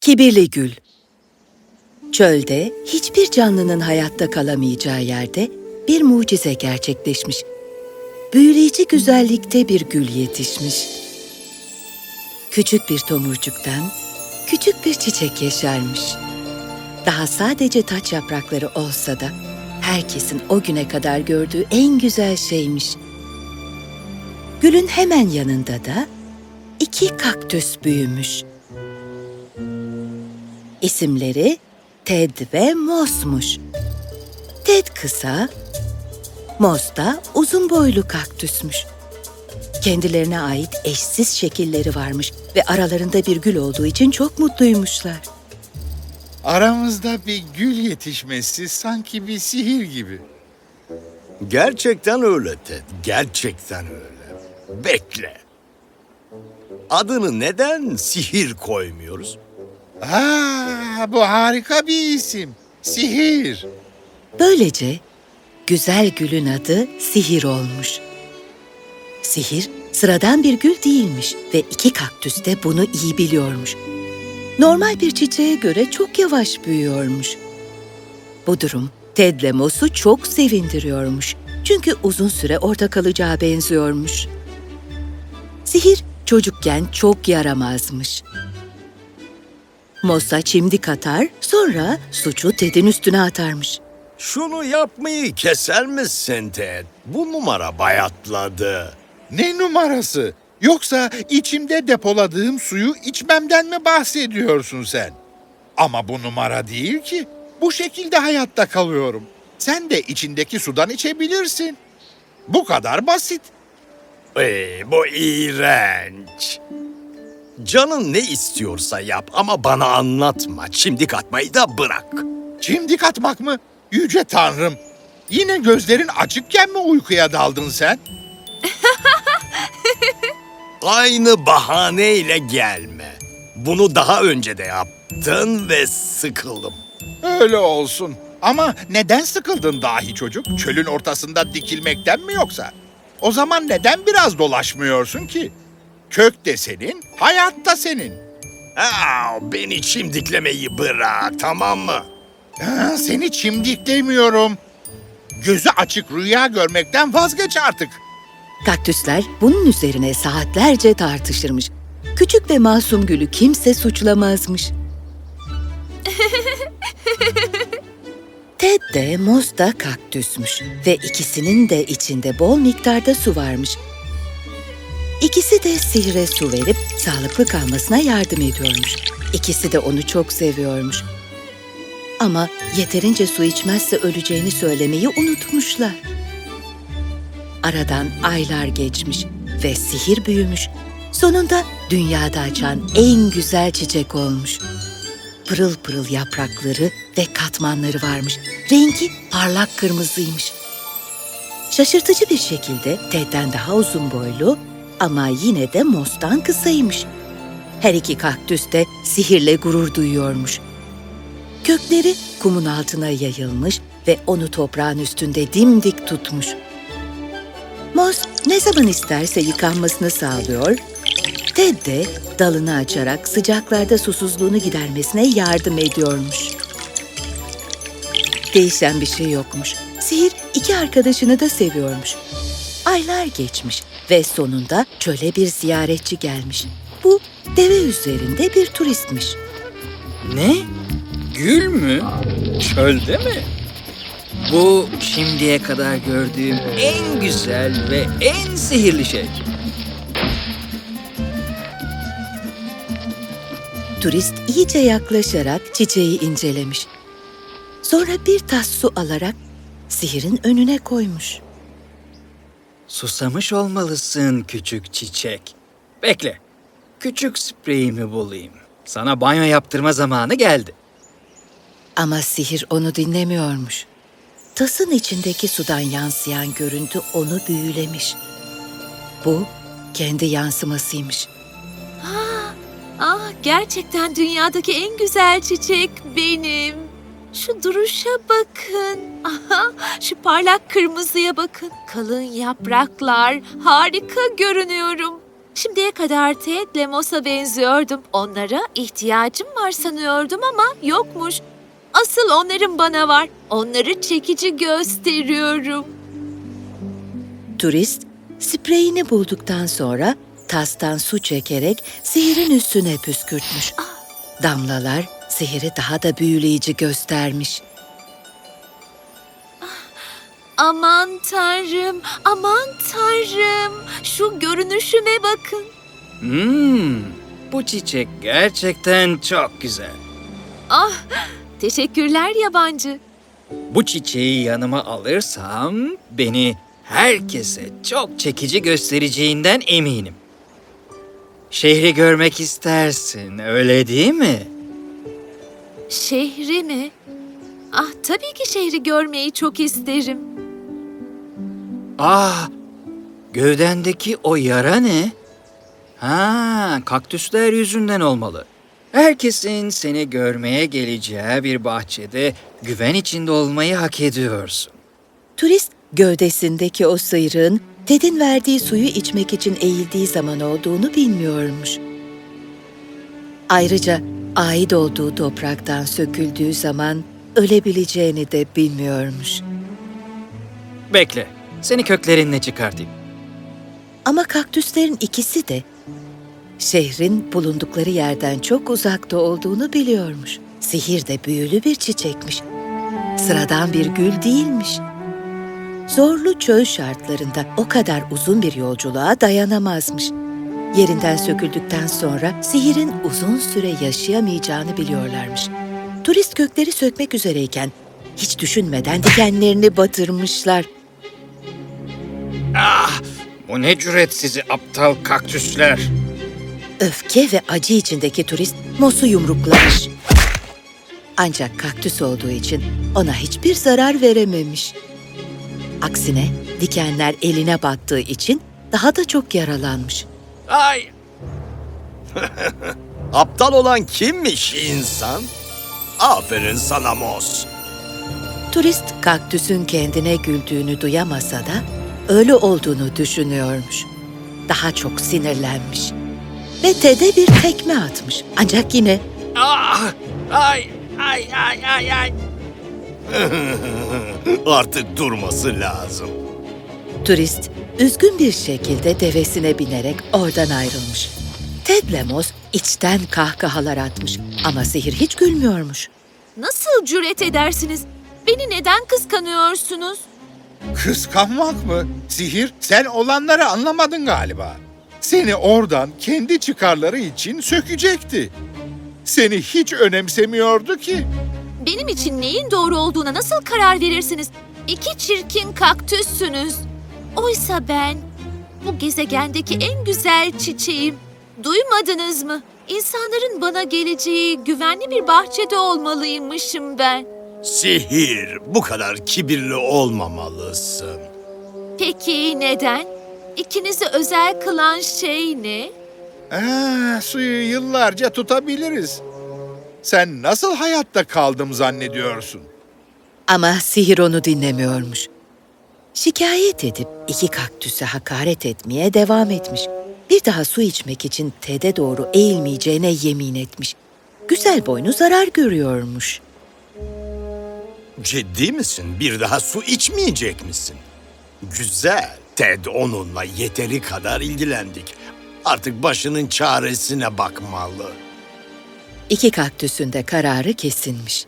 Kibirli Gül Çölde hiçbir canlının hayatta kalamayacağı yerde bir mucize gerçekleşmiş. Büyüleyici güzellikte bir gül yetişmiş. Küçük bir tomurcuktan küçük bir çiçek yeşermiş. Daha sadece taç yaprakları olsa da herkesin o güne kadar gördüğü en güzel şeymiş. Gülün hemen yanında da iki kaktüs büyümüş. İsimleri Ted ve Mos'muş. Ted kısa, Mos da uzun boylu kaktüsmüş. Kendilerine ait eşsiz şekilleri varmış ve aralarında bir gül olduğu için çok mutluymuşlar. Aramızda bir gül yetişmesi sanki bir sihir gibi. Gerçekten öyle Ted. Gerçekten öyle. Bekle. Adını neden sihir koymuyoruz? Aa, bu harika bir isim. Sihir. Böylece güzel gülün adı Sihir olmuş. Sihir sıradan bir gül değilmiş ve iki kaktüs de bunu iyi biliyormuş. Normal bir çiçeğe göre çok yavaş büyüyormuş. Bu durum Ted'le Mos'u çok sevindiriyormuş. Çünkü uzun süre orada kalacağı benziyormuş. Sihir çocukken çok yaramazmış. Mos'a çimdik atar, sonra suçu Ted'in üstüne atarmış. Şunu yapmayı keser misin Ted? Bu numara bayatladı. Ne numarası? Yoksa içimde depoladığım suyu içmemden mi bahsediyorsun sen? Ama bu numara değil ki. Bu şekilde hayatta kalıyorum. Sen de içindeki sudan içebilirsin. Bu kadar basit. Ee, bu iğrenç. Canın ne istiyorsa yap ama bana anlatma. Çimdik atmayı da bırak. Çimdik atmak mı? Yüce Tanrım. Yine gözlerin açıkken mi uykuya daldın sen? Aynı bahaneyle gelme. Bunu daha önce de yaptın ve sıkıldım. Öyle olsun. Ama neden sıkıldın dahi çocuk? Çölün ortasında dikilmekten mi yoksa? O zaman neden biraz dolaşmıyorsun ki? Kök de senin, hayat da senin. Aa, beni çimdiklemeyi bırak tamam mı? Ha, seni çimdiklemiyorum. Gözü açık rüya görmekten vazgeç artık. Kaktüsler bunun üzerine saatlerce tartışırmış. Küçük ve masum gülü kimse suçlamazmış. Ted de Moz da kaktüsmüş ve ikisinin de içinde bol miktarda su varmış. İkisi de sihre su verip sağlıklı kalmasına yardım ediyormuş. İkisi de onu çok seviyormuş. Ama yeterince su içmezse öleceğini söylemeyi unutmuşlar. Aradan aylar geçmiş ve sihir büyümüş. Sonunda dünyada açan en güzel çiçek olmuş. Pırıl pırıl yaprakları ve katmanları varmış. Rengi parlak kırmızıymış. Şaşırtıcı bir şekilde Ted'den daha uzun boylu ama yine de Mos'tan kısaymış. Her iki kaktüs de sihirle gurur duyuyormuş. Kökleri kumun altına yayılmış ve onu toprağın üstünde dimdik tutmuş. Moz ne zaman isterse yıkanmasını sağlıyor, Ted de dalını açarak sıcaklarda susuzluğunu gidermesine yardım ediyormuş. Değişen bir şey yokmuş. Sihir iki arkadaşını da seviyormuş. Aylar geçmiş ve sonunda çöle bir ziyaretçi gelmiş. Bu deve üzerinde bir turistmiş. Ne? Gül mü? Çölde mi? Bu şimdiye kadar gördüğüm en güzel ve en sihirli şey. Turist iyice yaklaşarak çiçeği incelemiş. Sonra bir tas su alarak sihirin önüne koymuş. Susamış olmalısın küçük çiçek. Bekle. Küçük spreyimi bulayım. Sana banyo yaptırma zamanı geldi. Ama sihir onu dinlemiyormuş. Tasın içindeki sudan yansıyan görüntü onu büyülemiş. Bu kendi yansımasıymış. Gerçekten dünyadaki en güzel çiçek benim. Şu duruşa bakın. Aha, şu parlak kırmızıya bakın. Kalın yapraklar. Harika görünüyorum. Şimdiye kadar Ted Lemos'a benziyordum. Onlara ihtiyacım var sanıyordum ama yokmuş. Asıl onların bana var. Onları çekici gösteriyorum. Turist spreyini bulduktan sonra tastan su çekerek sihirin üstüne püskürtmüş. Damlalar sihiri daha da büyüleyici göstermiş. Aman tanrım, aman tanrım. Şu görünüşüme bakın. Hmm, bu çiçek gerçekten çok güzel. Ah, teşekkürler yabancı. Bu çiçeği yanıma alırsam beni herkese çok çekici göstereceğinden eminim. Şehri görmek istersin, öyle değil mi? Şehri mi? Ah, tabii ki şehri görmeyi çok isterim. Ah, gövdendeki o yara ne? Ha, kaktüsler yüzünden olmalı. Herkesin seni görmeye geleceği bir bahçede güven içinde olmayı hak ediyorsun. Turist gövdesindeki o sıyrığın Ted'in verdiği suyu içmek için eğildiği zaman olduğunu bilmiyormuş. Ayrıca ait olduğu topraktan söküldüğü zaman ölebileceğini de bilmiyormuş. Bekle, seni köklerinle çıkartayım. Ama kaktüslerin ikisi de şehrin bulundukları yerden çok uzakta olduğunu biliyormuş. Sihir de büyülü bir çiçekmiş. Sıradan bir gül değilmiş. Zorlu çöl şartlarında o kadar uzun bir yolculuğa dayanamazmış. Yerinden söküldükten sonra sihirin uzun süre yaşayamayacağını biliyorlarmış. Turist kökleri sökmek üzereyken hiç düşünmeden dikenlerini batırmışlar. Ah, bu ne cüret sizi aptal kaktüsler. Öfke ve acı içindeki turist Mos'u yumruklamış. Ancak kaktüs olduğu için ona hiçbir zarar verememiş. Aksine dikenler eline battığı için daha da çok yaralanmış. Ay! Aptal olan kimmiş insan? Aferin sana Mos. Turist kaktüsün kendine güldüğünü duyamasa da öyle olduğunu düşünüyormuş. Daha çok sinirlenmiş. Ve Ted'e bir tekme atmış. Ancak yine Ah, ay, ay, ay, ay, ay. Artık durması lazım. Turist üzgün bir şekilde devesine binerek oradan ayrılmış. Ted Lemos içten kahkahalar atmış ama sihir hiç gülmüyormuş. Nasıl cüret edersiniz? Beni neden kıskanıyorsunuz? Kıskanmak mı? Sihir, sen olanları anlamadın galiba. Seni oradan kendi çıkarları için sökecekti. Seni hiç önemsemiyordu ki. Benim için neyin doğru olduğuna nasıl karar verirsiniz? İki çirkin kaktüssünüz. Oysa ben bu gezegendeki en güzel çiçeğim. Duymadınız mı? İnsanların bana geleceği güvenli bir bahçede olmalıymışım ben. Sihir, bu kadar kibirli olmamalısın. Peki neden? İkinizi özel kılan şey ne? Aa, suyu yıllarca tutabiliriz. Sen nasıl hayatta kaldım zannediyorsun? Ama sihir onu dinlemiyormuş. Şikayet edip iki kaktüse hakaret etmeye devam etmiş. Bir daha su içmek için Ted'e doğru eğilmeyeceğine yemin etmiş. Güzel boynu zarar görüyormuş. Ciddi misin? Bir daha su içmeyecek misin? Güzel. Ted onunla yeteri kadar ilgilendik. Artık başının çaresine bakmalı. İki kaktüsün de kararı kesinmiş.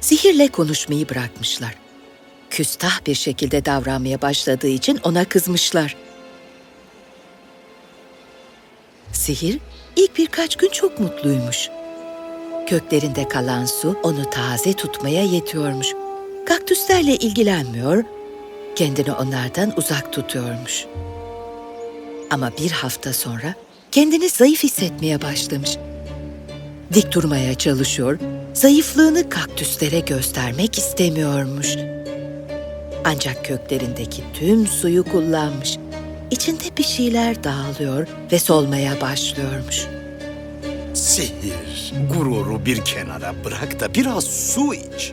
Sihirle konuşmayı bırakmışlar. Küstah bir şekilde davranmaya başladığı için ona kızmışlar. Sihir ilk birkaç gün çok mutluymuş. Köklerinde kalan su onu taze tutmaya yetiyormuş. Kaktüslerle ilgilenmiyor, kendini onlardan uzak tutuyormuş. Ama bir hafta sonra kendini zayıf hissetmeye başlamış. Dik durmaya çalışıyor, zayıflığını kaktüslere göstermek istemiyormuş. Ancak köklerindeki tüm suyu kullanmış. İçinde bir şeyler dağılıyor ve solmaya başlıyormuş. Sihir, gururu bir kenara bırak da biraz su iç.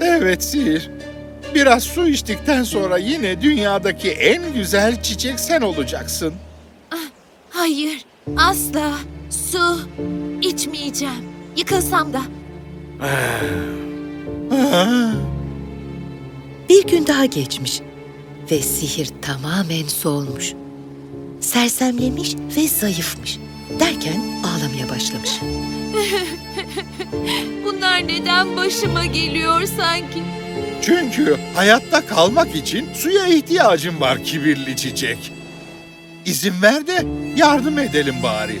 Evet sihir. Biraz su içtikten sonra yine dünyadaki en güzel çiçek sen olacaksın. Hayır, asla su içmeyeceğim. Yıkılsam da. Bir gün daha geçmiş ve sihir tamamen solmuş. Sersemlemiş ve zayıfmış. Derken ağlamaya başlamış. Bunlar neden başıma geliyor sanki? Çünkü hayatta kalmak için suya ihtiyacın var kibirli çiçek. İzin ver de yardım edelim bari.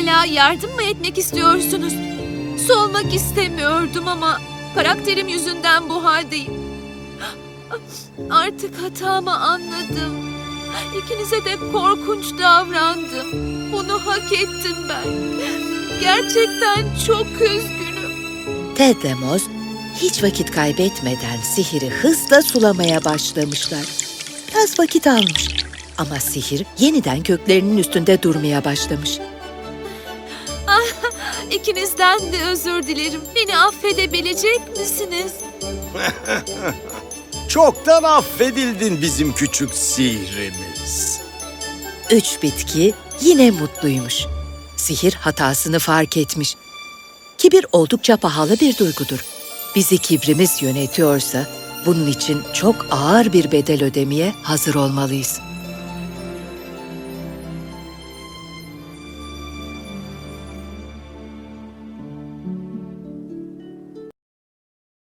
Hala yardım mı etmek istiyorsunuz? Su olmak istemiyordum ama karakterim yüzünden bu haldeyim. Artık hatamı anladım. İkinize de korkunç davrandım. Bunu hak ettim ben. Gerçekten çok üzgünüm. Ted ve Moz hiç vakit kaybetmeden sihiri hızla sulamaya başlamışlar. Biraz vakit almış ama sihir yeniden köklerinin üstünde durmaya başlamış. İkinizden de özür dilerim. Beni affedebilecek misiniz? Çoktan affedildin bizim küçük sihrimiz. Üç bitki yine mutluymuş. Sihir hatasını fark etmiş. Kibir oldukça pahalı bir duygudur. Bizi kibrimiz yönetiyorsa bunun için çok ağır bir bedel ödemeye hazır olmalıyız.